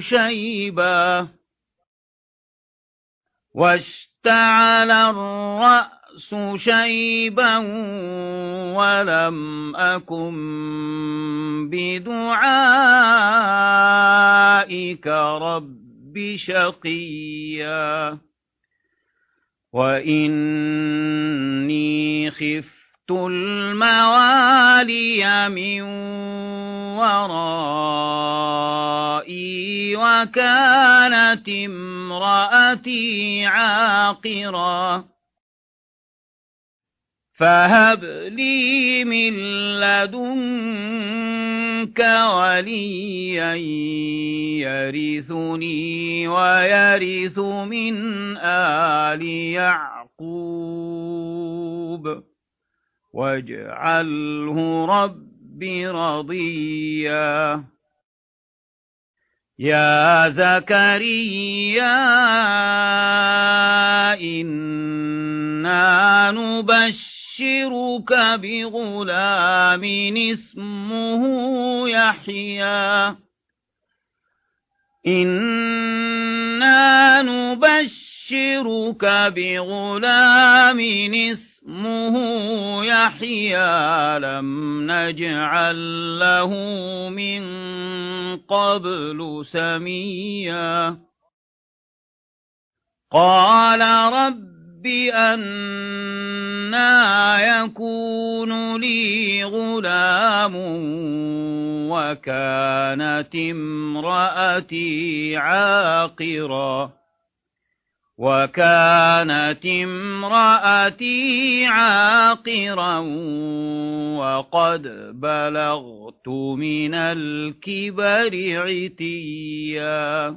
شيبا واشتعل الرأس شيبا ولم أكن بدعائك رب شقيا وإني خفت الموالي من ورائي وكانت امرأتي عاقرا فهب لي من لدنك وليا يرثني ويرث من آل يعقوب واجعله رب رضيا. يا زكريا إنا نبشرك بغلام اسمه يحيى. إنا نبشرك بغلام اسمه يحيى لم نجعل له من قبل سميا قال رب أنا يكون لي غلام وكانت امرأتي عاقراً وكانت امرأتي عاقرا وقد بلغت من الكبر عتيا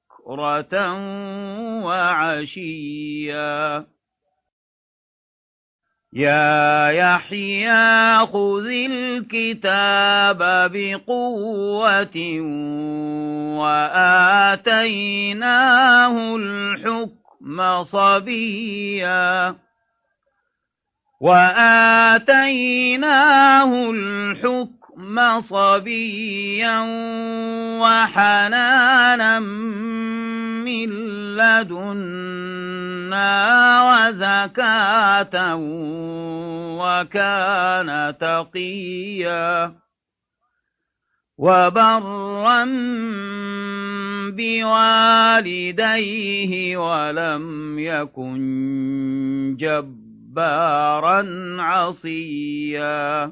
بكرة وعشيا. يا يحيى خذ الكتاب بقوة وآتيناه الحكم صبيا. وآتيناه الحكم صبيا وحنانا من لدنا وزكاة وكان تقيا وبرا بوالديه ولم يكن جبارا عصيا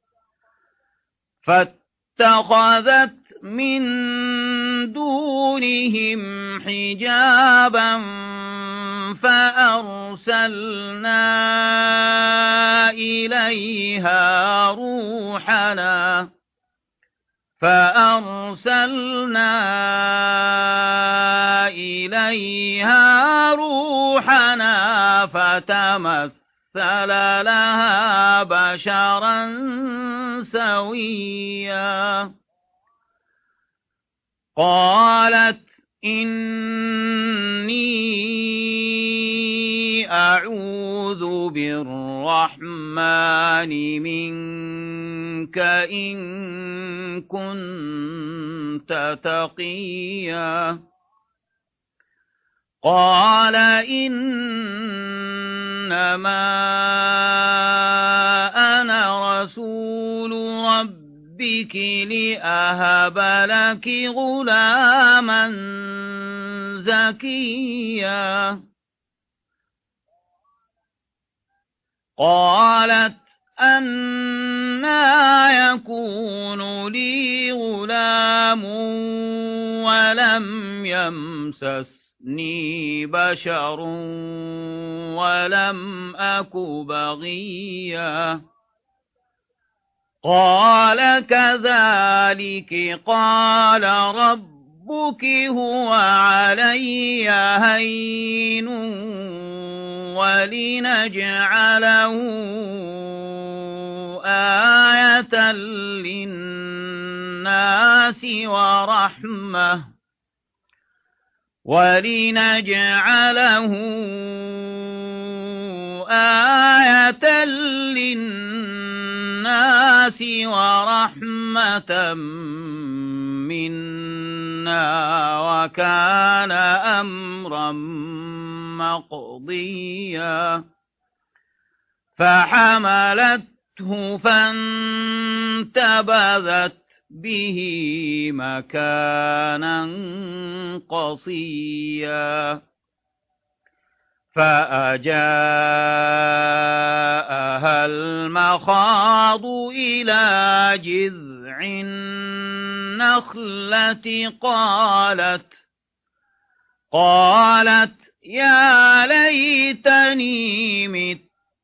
فاتخذت من دونهم حجابا فأرسلنا إليها روحنا فأرسلنا إليها روحنا فتمثل لها بشرا سويا. قالت إني أعوذ بالرحمن منك إن كنت تقيا. قال إنما أنا رسول ربك لأهب لك غلاما زكيا قالت أنا يكون لي غلام ولم يمسسني بشر ولم أك بغيا قال كذلك قال ربك هو علي هين ولنجعله آية للناس ورحمة ولنجعله آية للناس ورحمة منا وكان أمرا مقضيا فحملته فانتبذت به مكانا قصيا. فأجاءها المخاض إلى جذع النخلة قالت قالت يا ليتني مت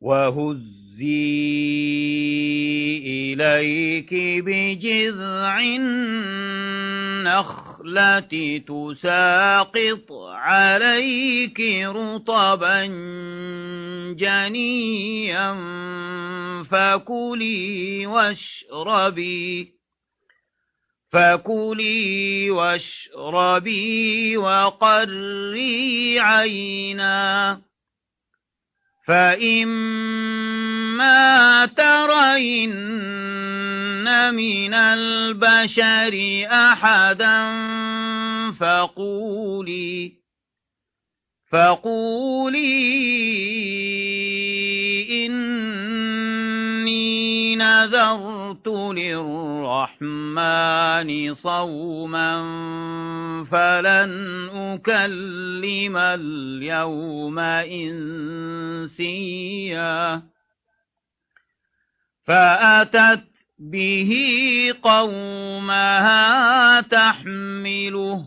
وهزي إليك بجذع النخلة تساقط عليك رطبا جنيا فكلي واشربي فكلي واشربي وقري عينا. فإما ترين من البشر أحدا فقولي فقولي نذرت للرحمن صوما فلن أكلم اليوم إنسيا. فأتت به قومها تحمله.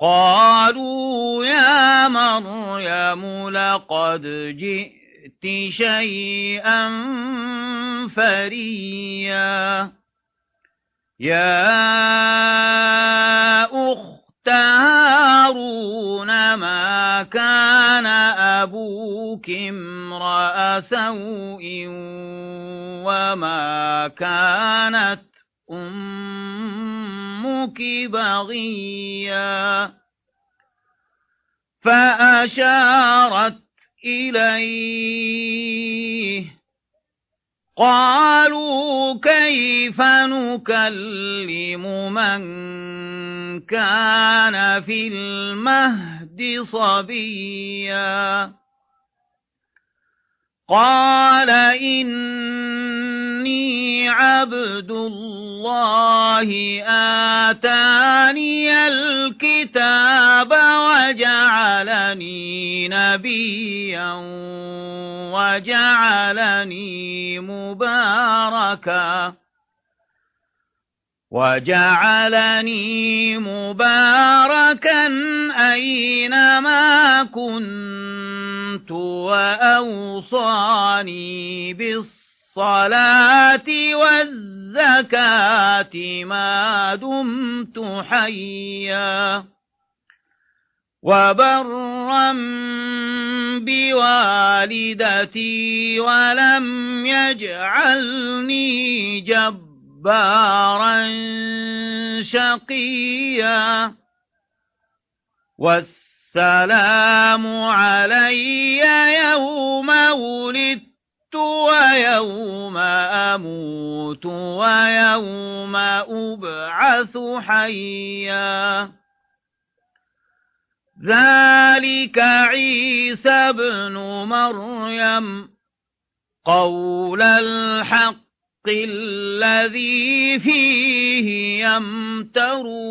قالوا يا مريم لقد جئت شيئا فريا. يا أخت هارون ما كان أبوك امرأ سوء وما كانت أمك بغيا؟ فأشارت إليه. قالوا كيف نكلم من كان في المهد صبيا؟ قال إني عبد الله آتاني الكتاب وجعلني نبيا وجعلني مباركا وجعلني مباركا أينما كنت وأوصاني بالصلاة والزكاة ما دمت حيا وبرا بوالدتي ولم يجعلني جبارا شقيا والسلام علي يوم ولدت ويوم أموت ويوم أبعث حيا. ذلك عيسى بن مريم قول الحق الذي فيه يمترون.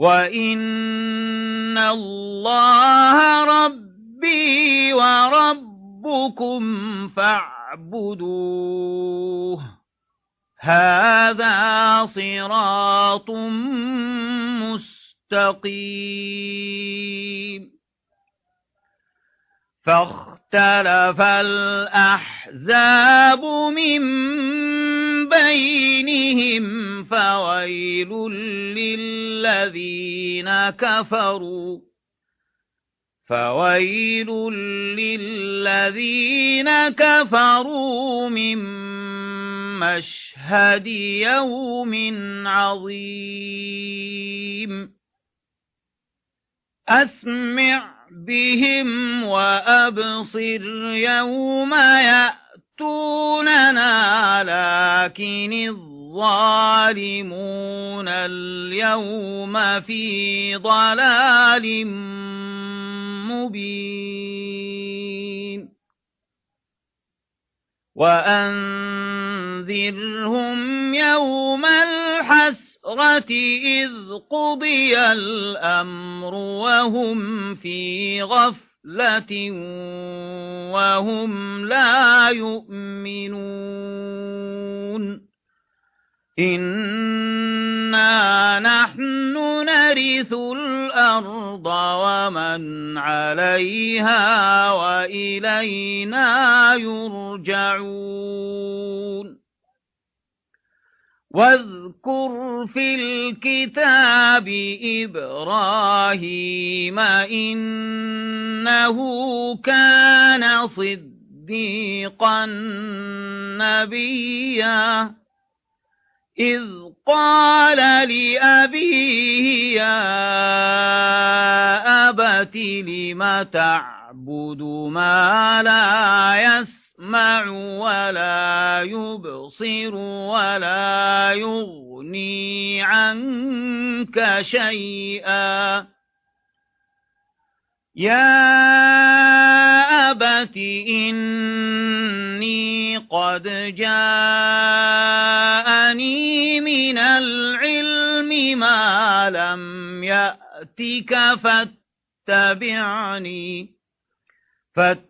وإن الله ربي وربكم فاعبدوه هذا صراط مستقيم فاختلف الأحزاب من بينهم فويل للذين كفروا فويل للذين كفروا من مشهد يوم عظيم أسمع بهم وأبصر يوم يأتوننا لكن الظالمون اليوم في ضلال مبين. وأنذرهم يوم الحسن الحسرة إذ قضي الأمر وهم في غفلة وهم لا يؤمنون. إنا نحن نرث الأرض ومن عليها وإلينا يرجعون. واذكر في الكتاب إبراهيم إنه كان صديقا نبيا. إذ قال لأبيه يا أبت لم تعبد ما لا يسر يسمع ولا يبصر ولا يغني عنك شيئا. يا أبت إني قد جاءني من العلم ما لم يأتك فاتبعني فاتبعني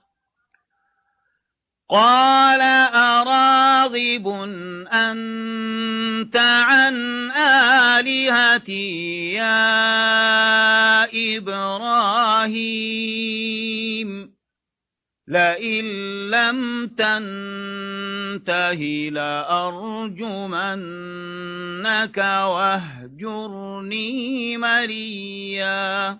قال أراغب أنت عن آلهتي يا إبراهيم؟ لئن لم تنته لأرجمنك وأهجرني مليا.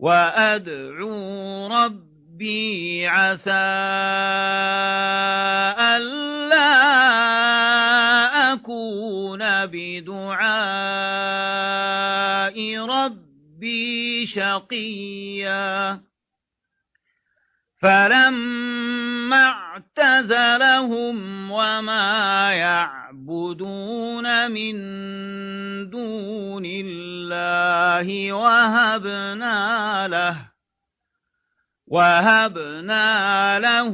وأدعو ربي عسى ألا أكون بدعاء ربي شقيا. فلما اعتزلهم وما يعبدون من دون الله وهبنا له وهبنا له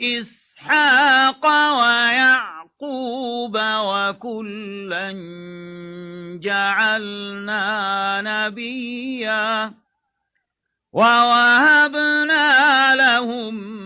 إسحاق ويعقوب وكلا جعلنا نبيا ووهبنا لهم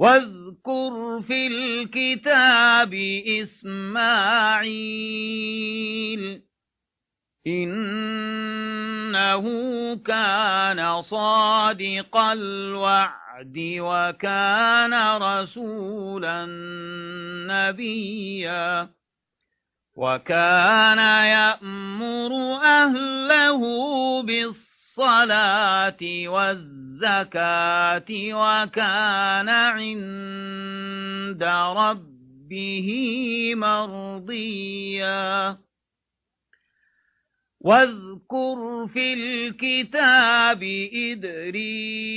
واذكر في الكتاب إسماعيل إنه كان صادق الوعد وكان رسولا نبيا وكان يأمر أهله بالصلاة والزكاة وكان عند ربه مرضيا. واذكر في الكتاب إدريس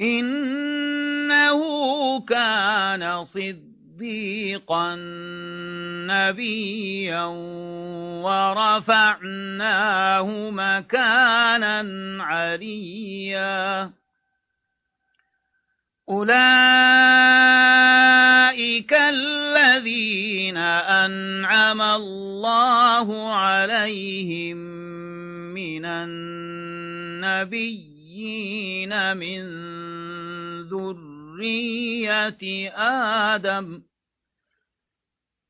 إنه كان صدقا صديقا نبيا ورفعناه مكانا عليا. أولئك الذين أنعم الله عليهم من النبيين من ذرية آدم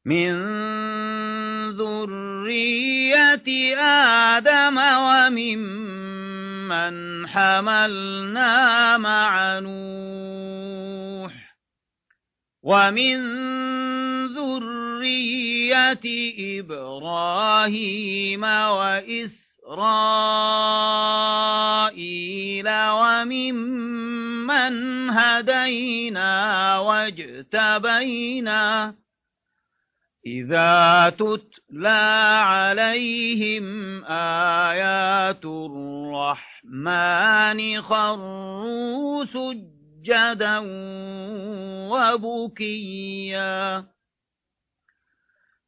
من ذرية آدم وممن حملنا مع نوح ومن ذرية إبراهيم وإسرائيل وممن هدينا واجتبينا إذا تتلى عليهم آيات الرحمن خروا سجدا وبكيا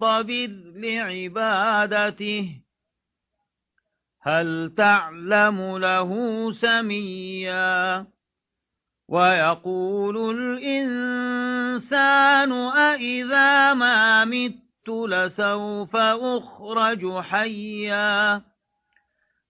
واصطبر لعبادته. هل تعلم له سميا؟ ويقول الإنسان أإذا ما مت لسوف أخرج حيا؟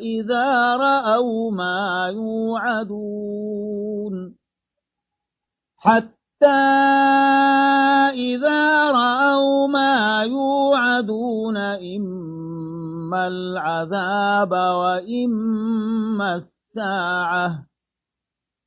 إذا رأوا ما يوعدون حتى إذا رأوا ما يوعدون إما العذاب وإما الساعة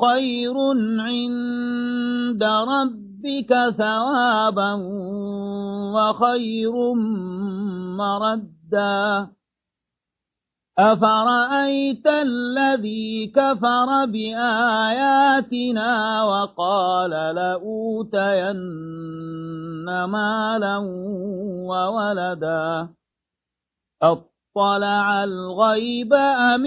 خير عند ربك ثوابا وخير مردا أفرأيت الذي كفر بآياتنا وقال لأوتين مالا وولدا اطلع الغيب أم